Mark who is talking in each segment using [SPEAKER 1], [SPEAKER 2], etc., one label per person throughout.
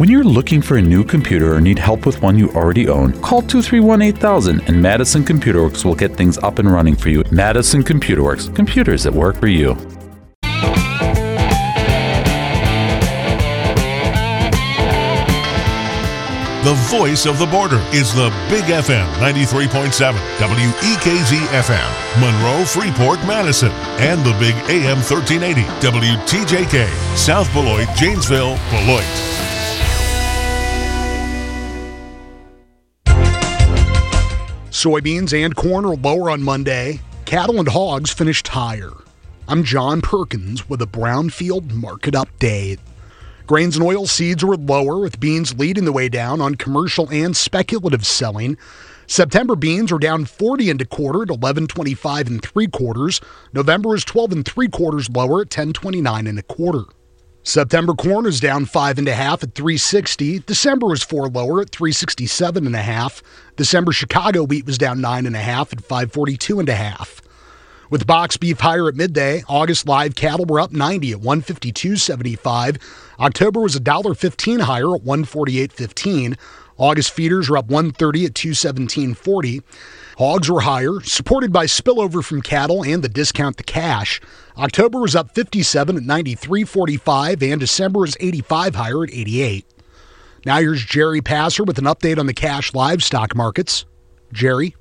[SPEAKER 1] When you're looking for a new computer or need help with one you already own, call 231 8000 and Madison Computer Works will get things up and running for you. Madison Computer Works, computers that work for you.
[SPEAKER 2] The voice of the border is the Big FM 93.7, WEKZ FM, Monroe, Freeport, Madison, and the Big AM 1380, WTJK, South Beloit, Janesville, Beloit.
[SPEAKER 3] Soybeans and corn are lower on Monday. Cattle and hogs finished higher. I'm John Perkins with a Brownfield market update. Grains and oil seeds were lower, with beans leading the way down on commercial and speculative selling. September beans are down 40 and a quarter at 11.25 and three quarters. November is 12 and three quarters lower at 10.29 and a quarter. September corn is down five and a half at 360. December was four lower at 367 and a half. December Chicago wheat was down nine and a half at 542 and a half. With box beef higher at midday, August live cattle were up 90 at 152.75. October was $1.15 higher at 148.15. August feeders were up 130 at 217.40. Hogs were higher, supported by spillover from cattle and the discount to cash. October was up 57 at 93.45 and December is 85 higher at 88. Now here's Jerry Passer with an update on the cash livestock markets. Jerry.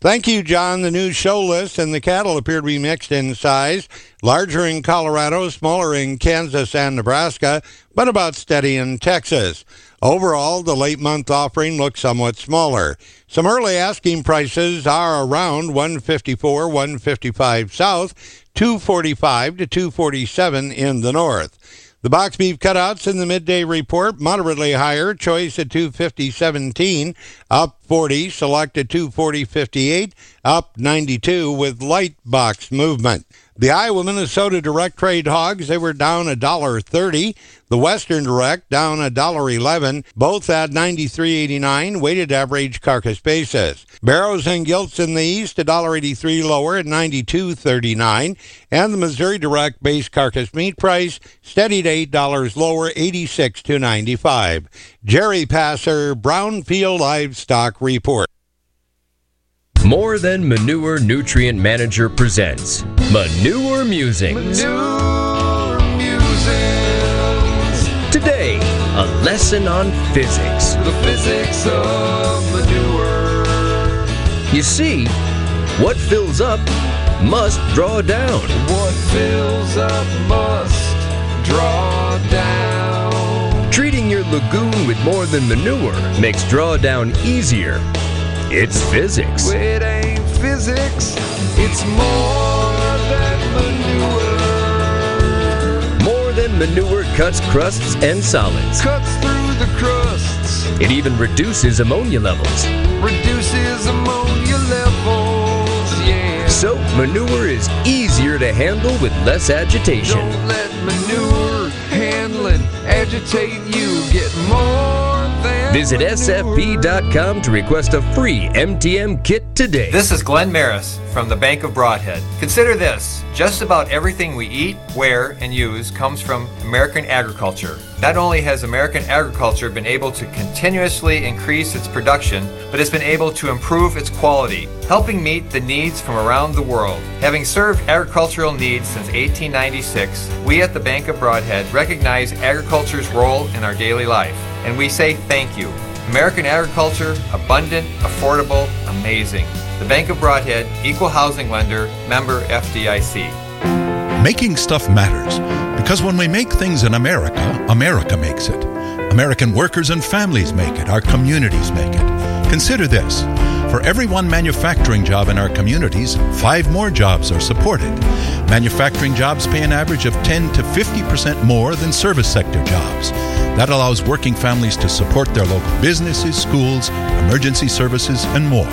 [SPEAKER 4] Thank you, John. The new show list and the cattle appear to be mixed in size, larger in Colorado, smaller in Kansas and Nebraska, but about steady in Texas. Overall, the late month offering looks somewhat smaller. Some early asking prices are around 154, 155 south, 245 to 247 in the north. The box beef cutouts in the midday report moderately higher. Choice at 250.17, up 40. Select at 240.58, up 92 with light box movement. The Iowa Minnesota direct trade hogs, they were down a dollar thirty. The Western direct down a dollar eleven, both at 93.89 weighted average carcass basis. Barrows and Gilts in the East a dollar eighty three lower at 92.39, and the Missouri direct base carcass meat price steadied $8 lower eighty six to ninety five. Jerry Passer, Brownfield Livestock Report.
[SPEAKER 5] More Than Manure Nutrient Manager presents Manure Musings.
[SPEAKER 6] Manure musings.
[SPEAKER 5] Today, a lesson on physics.
[SPEAKER 6] The physics of manure.
[SPEAKER 5] You see, what fills up must draw down.
[SPEAKER 6] What fills up must draw down.
[SPEAKER 5] Treating your lagoon with more than manure makes drawdown easier. It's physics.
[SPEAKER 6] It ain't physics, it's more than manure.
[SPEAKER 5] More than manure cuts crusts and solids.
[SPEAKER 6] Cuts through the crusts,
[SPEAKER 5] It even reduces ammonia levels.
[SPEAKER 6] reduces ammonia levels, yeah.
[SPEAKER 5] So, manure is easier to handle with less agitation.
[SPEAKER 6] Don't let manure handling agitate you. Get more
[SPEAKER 5] Visit sfp.com to request a free MTM kit today.
[SPEAKER 7] This is Glenn Maris from the Bank of Brodhead. Consider this just about everything we eat, wear, and use comes from American agriculture. Not only has American agriculture been able to continuously increase its production, but it's been able to improve its quality, helping meet the needs from around the world. Having served agricultural needs since 1896, we at the Bank of Brodhead recognize agriculture's role in our daily life, and we say thank you. American agriculture, abundant, affordable, amazing. The Bank of Brodhead, equal housing lender, member FDIC.
[SPEAKER 8] Making stuff matters because when we make things in America, America makes it. American workers and families make it. Our communities make it. Consider this. For every one manufacturing job in our communities, five more jobs are supported. Manufacturing jobs pay an average of 10 to 50% more than service sector jobs. That allows working families to support their local businesses, schools, emergency services, and more.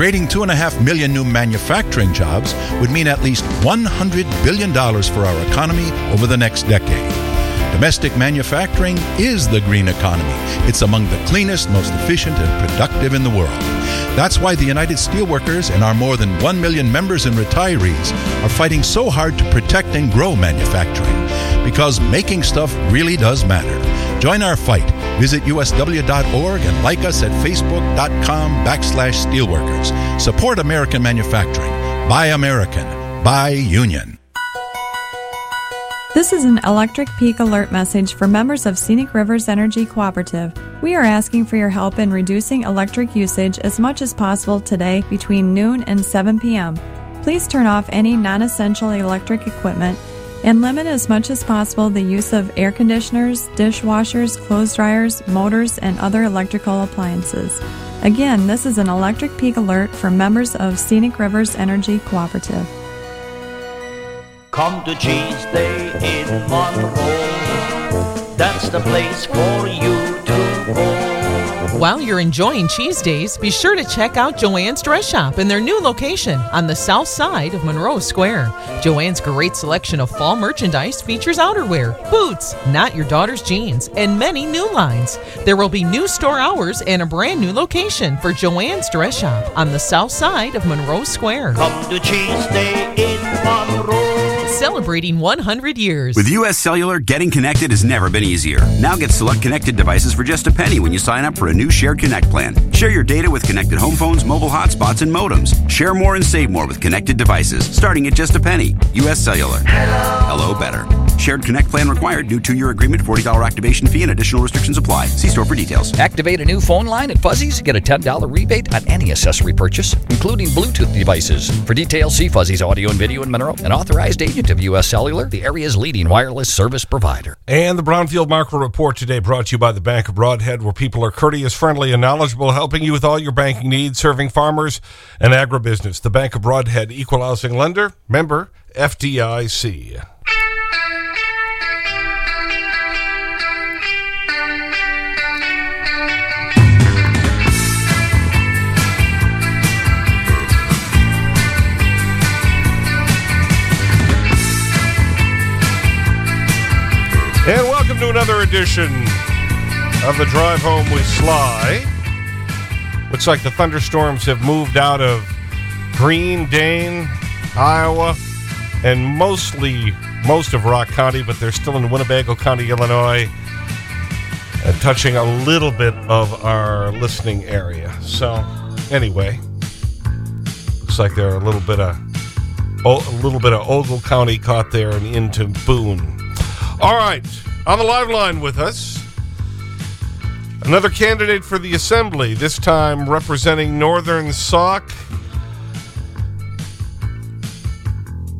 [SPEAKER 8] Creating 2.5 million new manufacturing jobs would mean at least $100 billion for our economy over the next decade. Domestic manufacturing is the green economy. It's among the cleanest, most efficient, and productive in the world. That's why the United Steelworkers and our more than 1 million members and retirees are fighting so hard to protect and grow manufacturing. Because making stuff really does matter. Join our fight. Visit usw.org and like us at facebook.com backslash steelworkers. Support American manufacturing. Buy American. Buy Union.
[SPEAKER 9] This is an electric peak alert message for members of Scenic Rivers Energy Cooperative. We are asking for your help in reducing electric usage as much as possible today between noon and 7 p.m. Please turn off any non essential electric equipment and limit as much as possible the use of air conditioners, dishwashers, clothes dryers, motors, and other electrical appliances. Again, this is an electric peak alert for members of Scenic Rivers Energy Cooperative.
[SPEAKER 10] Come to Cheese Day in Monroe. That's the place for you to go.
[SPEAKER 11] While you're enjoying cheese days, be sure to check out Joanne's Dress Shop in their new location on the south side of Monroe Square. Joanne's great selection of fall merchandise features outerwear, boots, not your daughter's jeans, and many new lines. There will be new store hours and a brand new location for Joanne's Dress Shop on the south side of Monroe Square.
[SPEAKER 10] Come to Cheese Day in Monroe.
[SPEAKER 11] Celebrating 100 years.
[SPEAKER 12] With US Cellular, getting connected has never been easier. Now get select connected devices for just a penny when you sign up for a new Shared Connect plan. Share your data with connected home phones, mobile hotspots, and modems. Share more and save more with connected devices, starting at just a penny. US Cellular. Hello, better. Shared Connect plan required. New two-year agreement, $40 activation fee, and additional restrictions apply. See store for details.
[SPEAKER 13] Activate a new phone line at Fuzzies. Get a $10 rebate on any accessory purchase, including Bluetooth devices. For details, see Fuzzies Audio and Video in Monroe, an authorized agent of U.S. Cellular, the area's leading wireless service provider.
[SPEAKER 14] And the Brownfield Market Report today brought to you by the Bank of Brodhead, where people are courteous, friendly, and knowledgeable, helping you with all your banking needs, serving farmers and agribusiness. The Bank of Brodhead, equal housing lender, member FDIC. To another edition of the Drive Home with Sly. Looks like the thunderstorms have moved out of Green, Dane, Iowa, and mostly most of Rock County, but they're still in Winnebago County, Illinois, and touching a little bit of our listening area. So, anyway, looks like there are a little bit of a little bit of Ogle County caught there and into Boone. All right, on the live line with us, another candidate for the Assembly, this time representing Northern Sauk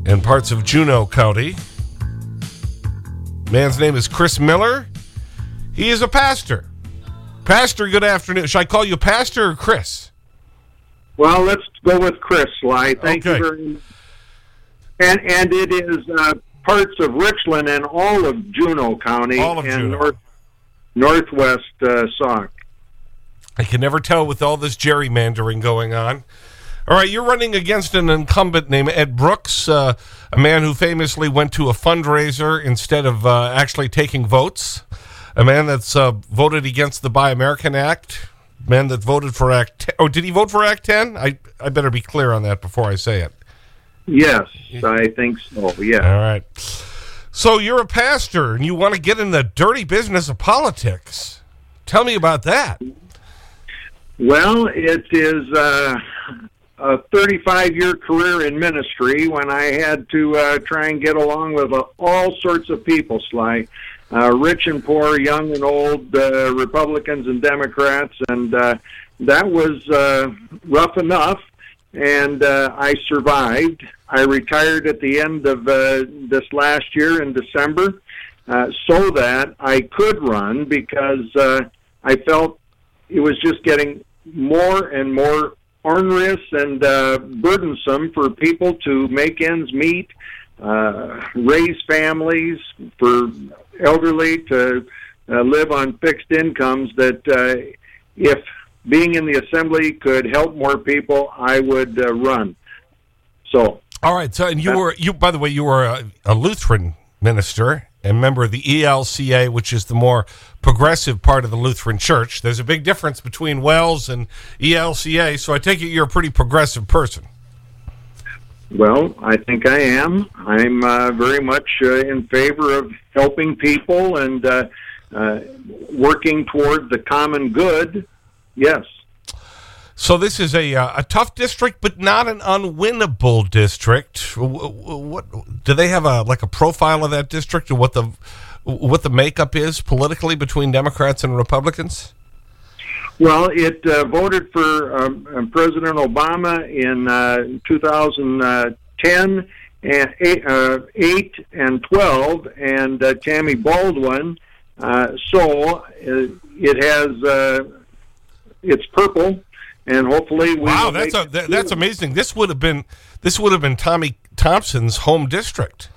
[SPEAKER 14] and parts of Juneau County. Man's name is Chris Miller. He is a pastor. Pastor, good afternoon. Should I call you Pastor or Chris?
[SPEAKER 15] Well, let's go with Chris, Sly. Thank
[SPEAKER 14] Okay.
[SPEAKER 15] you very much. And, and it is uh, parts of Richland and all of Juneau County
[SPEAKER 14] All of
[SPEAKER 15] and
[SPEAKER 14] Juneau.
[SPEAKER 15] North, northwest uh, Sauk.
[SPEAKER 14] I can never tell with all this gerrymandering going on. All right, you're running against an incumbent named Ed Brooks, uh, a man who famously went to a fundraiser instead of uh, actually taking votes, a man that's uh, voted against the Buy American Act, man that voted for Act 10. Oh, did he vote for Act 10? I, I better be clear on that before I say it.
[SPEAKER 15] Yes, I think so. Yeah.
[SPEAKER 14] All right. So you're a pastor and you want to get in the dirty business of politics. Tell me about that.
[SPEAKER 15] Well, it is uh, a 35 year career in ministry when I had to uh, try and get along with uh, all sorts of people, Sly. Uh, rich and poor, young and old, uh, Republicans and Democrats, and uh, that was uh, rough enough. And uh, I survived. I retired at the end of uh, this last year in December, uh, so that I could run because uh, I felt it was just getting more and more onerous and uh, burdensome for people to make ends meet, uh, raise families, for elderly to uh, live on fixed incomes. That uh, if being in the assembly could help more people, I would uh, run. So,
[SPEAKER 14] All right. So, and you were, you, by the way, you were a, a Lutheran minister and member of the ELCA, which is the more progressive part of the Lutheran Church. There's a big difference between WELS and ELCA, so I take it you're a pretty progressive person.
[SPEAKER 15] Well, I think I am. I'm uh, very much uh, in favor of helping people and uh, uh, working toward the common good, yes.
[SPEAKER 14] So this is a, uh, a tough district, but not an unwinnable district. What, do they have a, like a profile of that district and what the, what the makeup is politically between Democrats and Republicans?
[SPEAKER 15] Well, it uh, voted for um, President Obama in uh, 2010, and eight, uh, 8 and 12, and uh, Tammy Baldwin. Uh, so uh, it has, uh, it's purple, and hopefully we
[SPEAKER 14] Wow, that's, a, that, that's amazing. This would have been, this would have been Tommy Thompson's home district.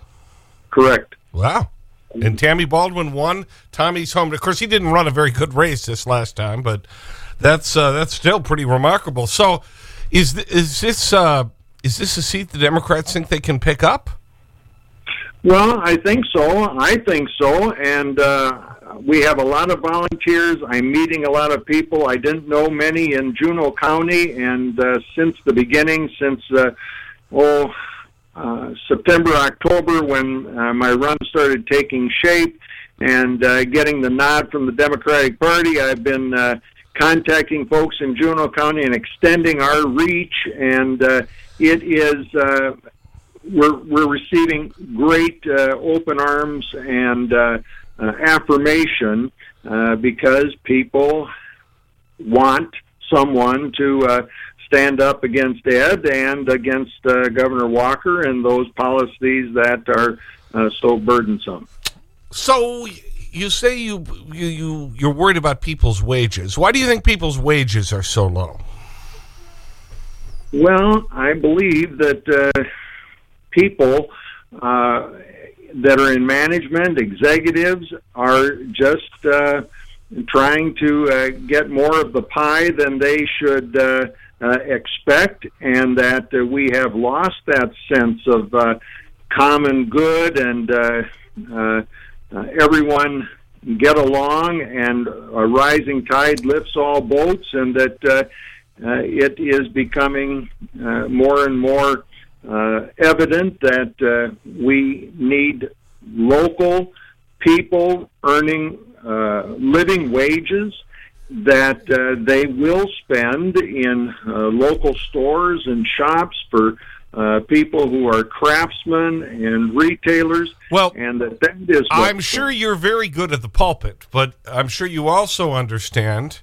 [SPEAKER 15] Correct.
[SPEAKER 14] Wow. And Tammy Baldwin won Tommy's home. Of course, he didn't run a very good race this last time, but that's uh, that's still pretty remarkable. So, is th is this uh, is this a seat the Democrats think they can pick up?
[SPEAKER 15] Well, I think so. I think so, and uh, we have a lot of volunteers. I'm meeting a lot of people. I didn't know many in Juneau County, and uh, since the beginning, since uh, oh uh, September, October, when uh, my run started taking shape and uh, getting the nod from the Democratic Party, I've been uh, contacting folks in Juneau County and extending our reach, and uh, it is uh, we're we're receiving great uh, open arms and uh, uh, affirmation uh, because people want someone to uh, stand up against Ed and against uh, Governor Walker and those policies that are uh, so burdensome.
[SPEAKER 14] So you say you, you, you, you're worried about people's wages. Why do you think people's wages are so low?
[SPEAKER 15] Well, I believe that uh, people uh, that are in management, executives, are just uh, trying to uh, get more of the pie than they should uh, uh, expect, and that uh, we have lost that sense of uh, common good and uh, uh, uh, everyone get along, and a rising tide lifts all boats, and that uh, uh, it is becoming uh, more and more evident that uh, we need local people earning uh, living wages that uh, they will spend in uh, local stores and shops for uh, people who are craftsmen and retailers.
[SPEAKER 14] Well,
[SPEAKER 15] and that, that is
[SPEAKER 14] I'm sure you're very good at the pulpit, but I'm sure you also understand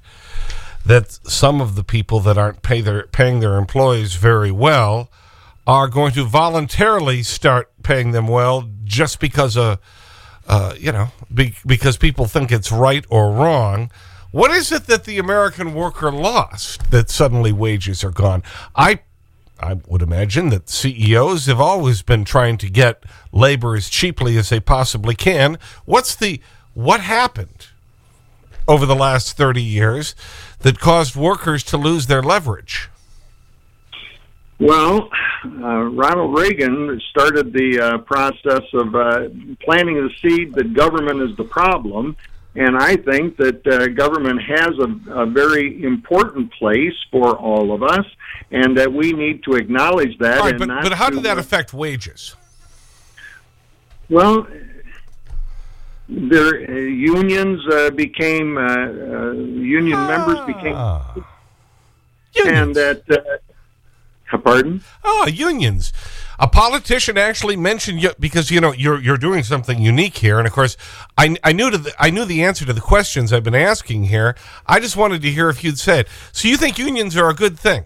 [SPEAKER 14] that some of the people that aren't pay their, paying their employees very well are going to voluntarily start paying them well just because of, uh, you know, be, because people think it's right or wrong. What is it that the American worker lost that suddenly wages are gone? I I would imagine that CEOs have always been trying to get labor as cheaply as they possibly can. What's the, what happened over the last 30 years that caused workers to lose their leverage?
[SPEAKER 15] Well, uh, Ronald Reagan started the uh, process of uh, planting the seed that government is the problem. And I think that uh, government has a, a very important place for all of us, and that we need to acknowledge that.
[SPEAKER 14] Right,
[SPEAKER 15] and
[SPEAKER 14] but,
[SPEAKER 15] not
[SPEAKER 14] but how did that
[SPEAKER 15] uh,
[SPEAKER 14] affect wages?
[SPEAKER 15] Well, their uh, unions uh, became uh, uh, union members became, and that. Pardon?
[SPEAKER 14] Oh, unions. A politician actually mentioned you because you know you're you're doing something unique here, and of course, I I knew to the, I knew the answer to the questions I've been asking here. I just wanted to hear if you'd said. So you think unions are a good thing?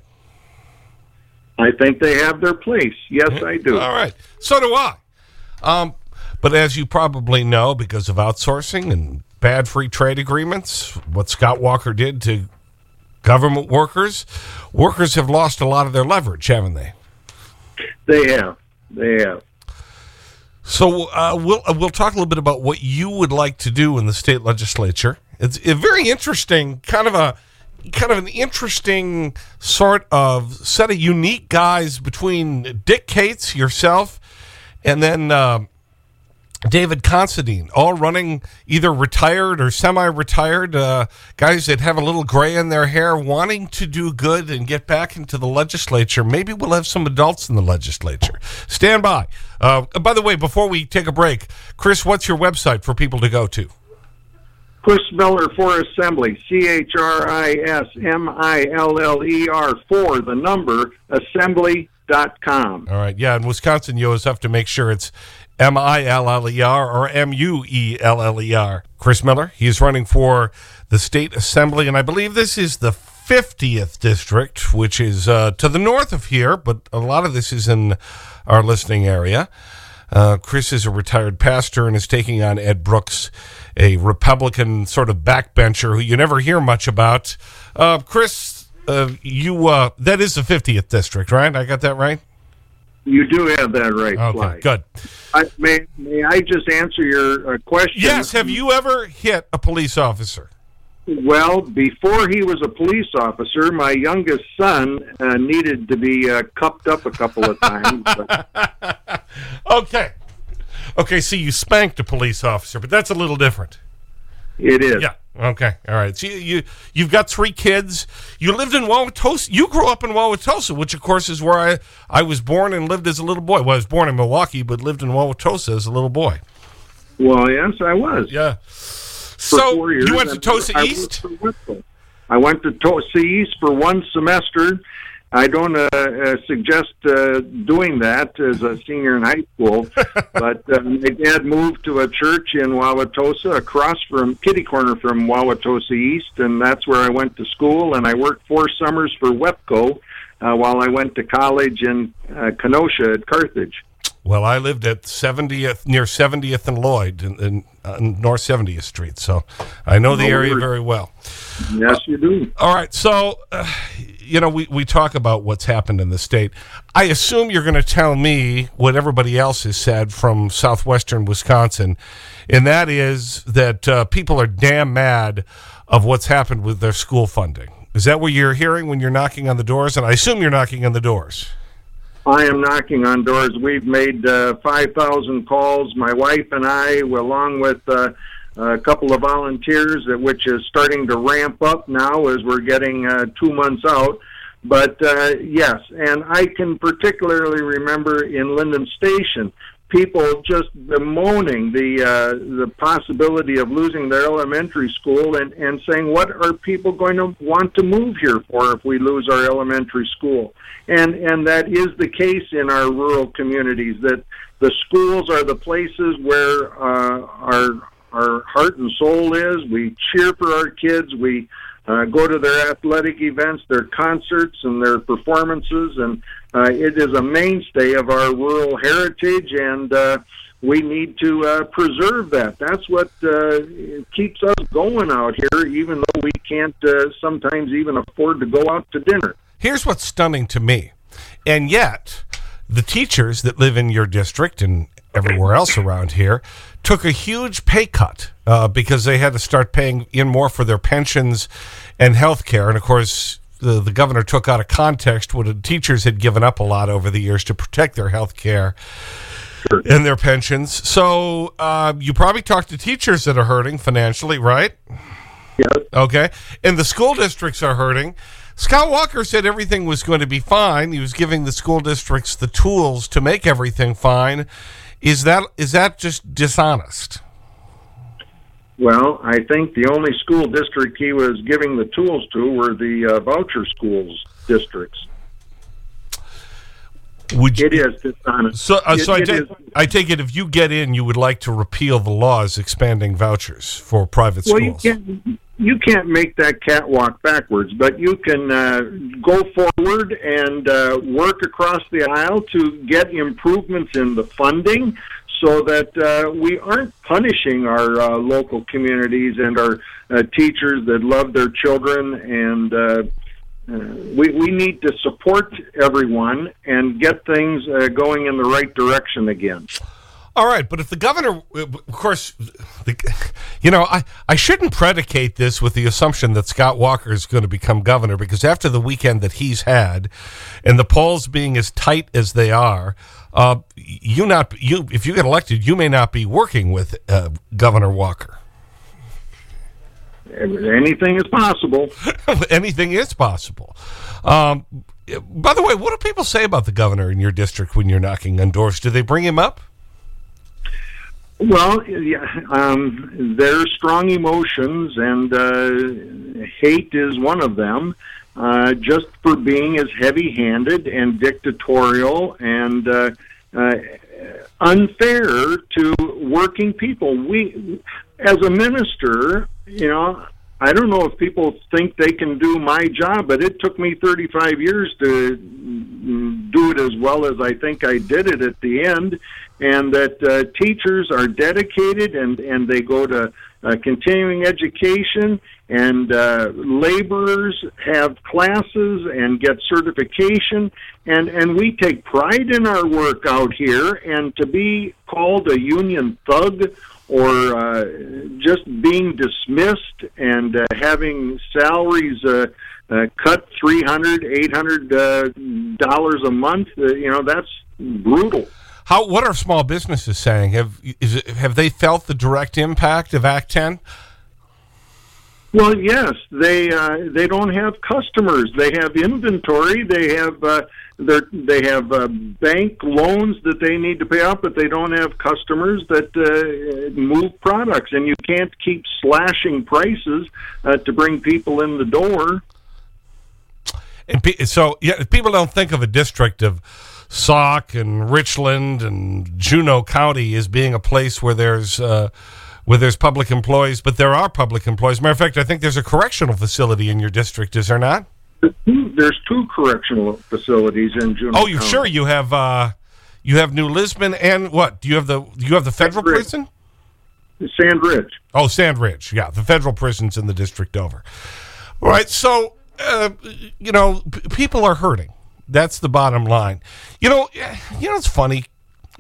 [SPEAKER 15] I think they have their place. Yes, I do.
[SPEAKER 14] All right. So do I. Um, but as you probably know, because of outsourcing and bad free trade agreements, what Scott Walker did to government workers, workers have lost a lot of their leverage, haven't they?
[SPEAKER 15] They have. They have.
[SPEAKER 14] So uh, we'll, uh, we'll talk a little bit about what you would like to do in the state legislature. It's a very interesting, kind of a kind of an interesting sort of set of unique guys between Dick Cates, yourself, and then uh, David Considine, all running either retired or semi-retired uh, guys that have a little gray in their hair, wanting to do good and get back into the legislature. Maybe we'll have some adults in the legislature. Stand by. Uh, by the way, before we take a break, Chris, what's your website for people to go to?
[SPEAKER 15] Chris Miller for Assembly, C H R I S M I L L E R for the number assembly.com.
[SPEAKER 14] All right. Yeah, in Wisconsin, you always have to make sure it's M I L L E R or M U E L L E R. Chris Miller, he's running for the state assembly, and I believe this is the 50th district, which is uh, to the north of here, but a lot of this is in our listening area. Uh, Chris is a retired pastor and is taking on Ed Brooks, a Republican sort of backbencher who you never hear much about. Uh, Chris, uh, you that is the 50th district, right? I got that right?
[SPEAKER 15] You do have that right,
[SPEAKER 14] Okay, good.
[SPEAKER 15] I, may, may I just answer your uh, question?
[SPEAKER 14] Yes. Have you ever hit a police officer?
[SPEAKER 15] Well, before he was a police officer, my youngest son uh, needed to be uh, cupped up a couple of times.
[SPEAKER 14] Okay. Okay, see, you spanked a police officer, but that's a little different.
[SPEAKER 15] It is.
[SPEAKER 14] Yeah. Okay. All right. So you, you, you've got three kids. You lived in Wauwatosa. You grew up in Wauwatosa, which, of course, is where I, I was born and lived as a little boy. Well, I was born in Milwaukee, but lived in Wauwatosa as a little boy.
[SPEAKER 15] Well, yes, I was.
[SPEAKER 14] Yeah.
[SPEAKER 15] For
[SPEAKER 14] So, you went to Tosa
[SPEAKER 15] I
[SPEAKER 14] East?
[SPEAKER 15] I went to Tosa East for one semester. I don't uh, uh, suggest uh, doing that as a senior in high school, but uh, my dad moved to a church in Wauwatosa, across from kitty corner from Wauwatosa East, and that's where I went to school. And I worked four summers for WEPCO uh, while I went to college in uh, Kenosha at Carthage.
[SPEAKER 14] Well, I lived at 70th, near 70th and Lloyd in, in, North 70th Street, so I know the area very well.
[SPEAKER 15] Yes, you do.
[SPEAKER 14] All right, so, uh, you know, we, we talk about what's happened in the state. I assume you're going to tell me what everybody else has said from southwestern Wisconsin, and that is that uh, people are damn mad of what's happened with their school funding. Is that what you're hearing when you're knocking on the doors? And I assume you're knocking on the doors.
[SPEAKER 15] I am knocking on doors. We've made uh, 5,000 calls. My wife and I, along with uh, a couple of volunteers, which is starting to ramp up now as we're getting uh, two months out. But uh, yes, and I can particularly remember in Lyndon Station, people just bemoaning the uh, the possibility of losing their elementary school and, and saying, what are people going to want to move here for if we lose our elementary school? And and that is the case in our rural communities. That the schools are the places where uh, our our heart and soul is. We cheer for our kids. We uh, go to their athletic events, their concerts, and their performances, and uh, it is a mainstay of our rural heritage, and uh, we need to uh, preserve that. That's what uh, keeps us going out here, even though we can't uh, sometimes even afford to go out to dinner.
[SPEAKER 14] Here's what's stunning to me. And yet, the teachers that live in your district and everywhere else around here took a huge pay cut uh, because they had to start paying in more for their pensions and health care. And of course, the, the governor took out of context what the teachers had given up a lot over the years to protect their health care and their pensions. So uh, you probably talked to teachers that are hurting financially, right?
[SPEAKER 15] Yes.
[SPEAKER 14] Okay. And the school districts are hurting. Scott Walker said everything was going to be fine. He was giving the school districts the tools to make everything fine. Is that is that just dishonest?
[SPEAKER 15] Well, I think the only school district he was giving the tools to were the uh, voucher schools districts.
[SPEAKER 14] Would
[SPEAKER 15] it is dishonest.
[SPEAKER 14] So, uh,
[SPEAKER 15] It-
[SPEAKER 14] so I,
[SPEAKER 15] it
[SPEAKER 14] take,
[SPEAKER 15] is.
[SPEAKER 14] I take it if you get in, you would like to repeal the laws expanding vouchers for private
[SPEAKER 15] Well,
[SPEAKER 14] schools.
[SPEAKER 15] you you can't make that catwalk backwards, but you can uh, go forward and uh, work across the aisle to get improvements in the funding, so that uh, we aren't punishing our uh, local communities and our uh, teachers that love their children and. Uh, uh, we, we need to support everyone and get things uh, going in the right direction again.
[SPEAKER 14] All right, but if the governor, of course, the, you know, I, I shouldn't predicate this with the assumption that Scott Walker is going to become governor because after the weekend that he's had and the polls being as tight as they are, uh, you not you if you get elected, you may not be working with uh, Governor Walker.
[SPEAKER 15] Anything is possible.
[SPEAKER 14] Anything is possible. Um, by the way, what do people say about the governor in your district when you're knocking on doors? Do they bring him up?
[SPEAKER 15] Well, yeah, um, there's strong emotions, and uh, hate is one of them. Uh, just for being as heavy-handed and dictatorial and uh, uh, unfair to working people. We, as a minister, you know, I don't know if people think they can do my job, but it took me 35 years to do it as well as I think I did it at the end. And that uh, teachers are dedicated and, and they go to uh, continuing education, and uh, laborers have classes and get certification. And, and we take pride in our work out here. And to be called a union thug or uh, just being dismissed and uh, having salaries uh, uh, cut three hundred, eight hundred uh, dollars a month, uh, you know, that's brutal.
[SPEAKER 14] How, what are small businesses saying? Have, is it, have they felt the direct impact of Act 10?
[SPEAKER 15] Well, yes, they uh, they don't have customers. They have inventory. They have uh, they have uh, bank loans that they need to pay off, but they don't have customers that uh, move products. And you can't keep slashing prices uh, to bring people in the door.
[SPEAKER 14] And so, yeah, people don't think of a district of Sauk and Richland and Juneau County as being a place where there's uh, where there's public employees, but there are public employees. Matter of fact, I think there's a correctional facility in your district, is there not?
[SPEAKER 15] There's two correctional facilities in Juneau.
[SPEAKER 14] Oh, you
[SPEAKER 15] County.
[SPEAKER 14] sure you have uh, you have New Lisbon and what? Do you have the do you have the federal
[SPEAKER 15] Sand
[SPEAKER 14] prison?
[SPEAKER 15] Sand Ridge.
[SPEAKER 14] Oh, Sand Ridge. Yeah, the federal prison's in the district over. All right, so uh, you know, people are hurting. That's the bottom line. You know, you know it's funny,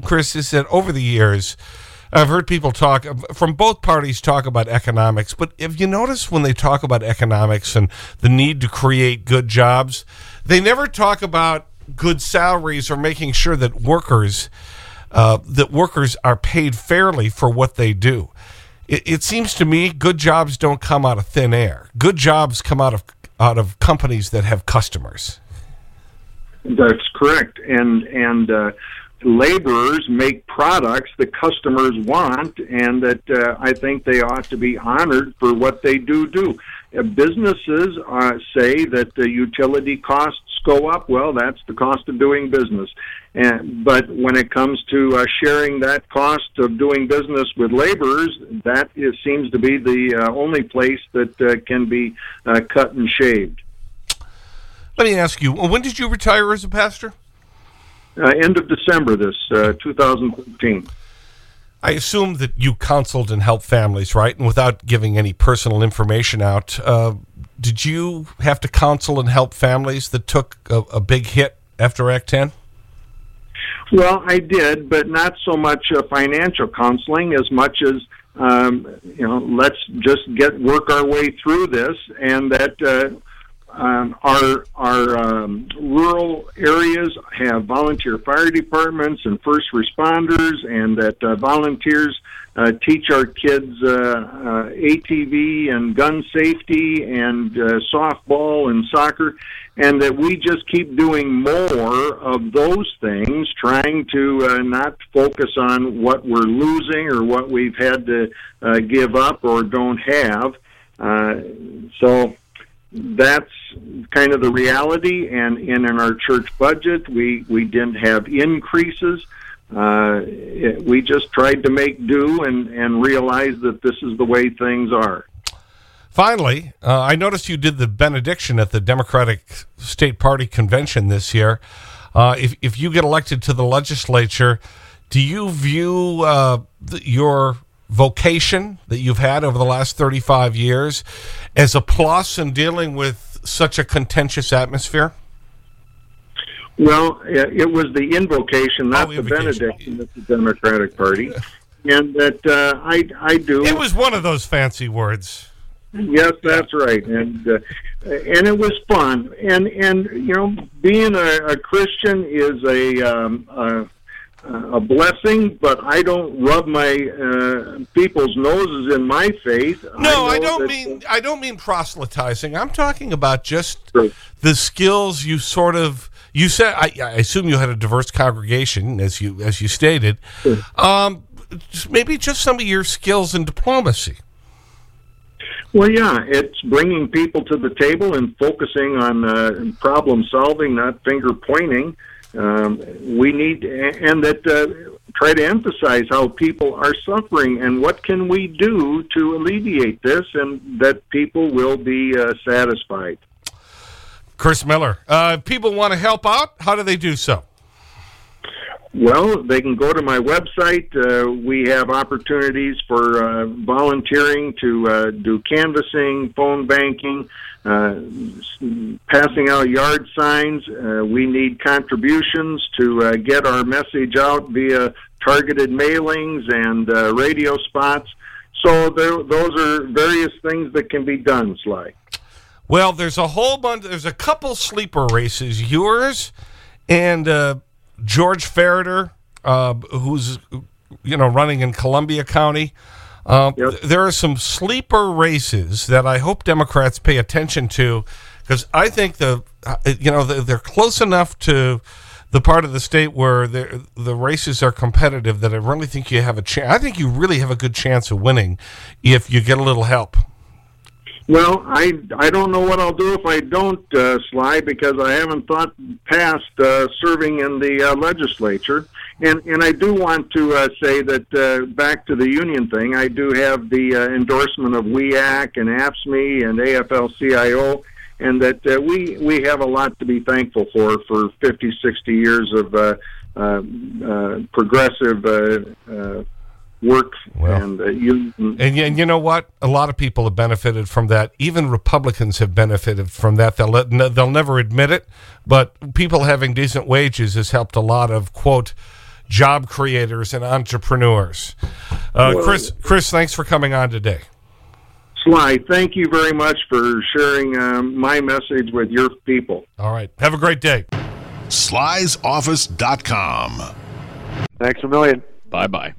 [SPEAKER 14] Chris, is that over the years, I've heard people talk from both parties talk about economics, but if you notice when they talk about economics and the need to create good jobs, they never talk about good salaries or making sure that workers uh, that workers are paid fairly for what they do. It, it seems to me good jobs don't come out of thin air. Good jobs come out of out of companies that have customers.
[SPEAKER 15] That's correct, and and uh, laborers make products that customers want, and that uh, I think they ought to be honored for what they do do. Uh, businesses uh, say that the utility costs go up. Well, that's the cost of doing business. And but when it comes to uh, sharing that cost of doing business with laborers, that is, seems to be the uh, only place that uh, can be uh, cut and shaved.
[SPEAKER 14] Let me ask you, when did you retire as a pastor?
[SPEAKER 15] Uh, end of December, this uh, 2013.
[SPEAKER 14] I assume that you counseled and helped families, right? And without giving any personal information out, uh, did you have to counsel and help families that took a, a big hit after Act 10?
[SPEAKER 15] Well, I did, but not so much uh, financial counseling as much as um, you know. Let's just get work our way through this, and that uh, um, our our um, rural areas have volunteer fire departments and first responders, and that uh, volunteers uh, teach our kids uh, uh, ATV and gun safety and uh, softball and soccer, and that we just keep doing more of those things, trying to uh, not focus on what we're losing or what we've had to give up or don't have. So that's kind of the reality. And, and in our church budget, we, we didn't have increases. Uh, it, we just tried to make do and, and realize that this is the way things are.
[SPEAKER 14] Finally, uh, I noticed you did the benediction at the Democratic State Party Convention this year. Uh, if, if you get elected to the legislature, do you view uh, your vocation that you've had over the last 35 years as a plus in dealing with such a contentious atmosphere?
[SPEAKER 15] Well, it was the invocation, not the benediction of the Democratic Party. And that uh, I, I do.
[SPEAKER 14] It was one of those fancy words.
[SPEAKER 15] Yes, that's right, and uh, and it was fun, and and you know, being a, a Christian is a um, a, a blessing, but I don't rub my uh, people's noses in my face.
[SPEAKER 14] No, I,
[SPEAKER 15] know
[SPEAKER 14] don't mean I don't mean proselytizing. I'm talking about just the skills you sort of you said. I, I assume you had a diverse congregation, as you as you stated. Um, maybe just some of your skills in diplomacy.
[SPEAKER 15] Well, yeah, it's bringing people to the table and focusing on uh, problem solving, not finger pointing. Um, we need, and that uh, try to emphasize how people are suffering and what can we do to alleviate this, and that people will be uh, satisfied.
[SPEAKER 14] Chris Miller, uh, people want to help out, how do they do so?
[SPEAKER 15] Well, they can go to my website. Uh, we have opportunities for uh, volunteering to uh, do canvassing, phone banking, uh, passing out yard signs. Uh, we need contributions to uh, get our message out via targeted mailings and radio spots. So there, those are various things that can be done, Sly.
[SPEAKER 14] Well, there's a whole bunch, there's a couple sleeper races. Yours and George Farritor, uh, who's you know running in Columbia County. Uh, yep. There are some sleeper races that I hope Democrats pay attention to because I think the uh, you know they're close enough to the part of the state where the the races are competitive that I really think you have a chance. I think you really have a good chance of winning if you get a little help.
[SPEAKER 15] Well, I I don't know what I'll do if I don't uh, Sly because I haven't thought past uh, serving in the uh, legislature, and and I do want to uh, say that uh, back to the union thing, I do have the uh, endorsement of WEAC and AFSCME and AFL-CIO, and that uh, we we have a lot to be thankful for for 50, 60 years of uh, uh, uh, progressive uh, uh, work. Well, and, uh, you,
[SPEAKER 14] and, and you know what? A lot of people have benefited from that. Even Republicans have benefited from that. They'll, let, they'll never admit it, but people having decent wages has helped a lot of, quote, job creators and entrepreneurs. Uh, well, Chris, Chris, thanks for coming on today.
[SPEAKER 15] Sly, thank you very much for sharing um, my message with your people.
[SPEAKER 14] All right. Have a great day.
[SPEAKER 2] Sly'sOffice.com.
[SPEAKER 16] Thanks a million.
[SPEAKER 17] Bye bye.